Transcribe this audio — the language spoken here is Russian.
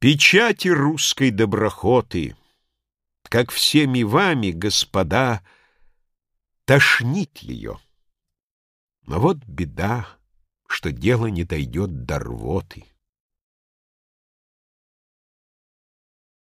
Печати русской доброхоты, Как всеми вами, господа, Тошнит ее. Но вот беда, Что дело не дойдет до рвоты.